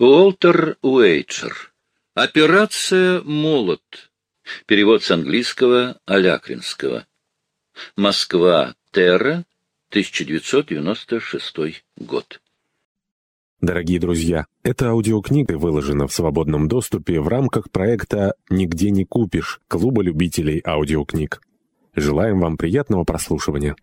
Уолтер Уэйчер. Операция «Молот». Перевод с английского Алякринского. Москва. Терра. 1996 год. Дорогие друзья, эта аудиокнига выложена в свободном доступе в рамках проекта «Нигде не купишь» Клуба любителей аудиокниг. Желаем вам приятного прослушивания.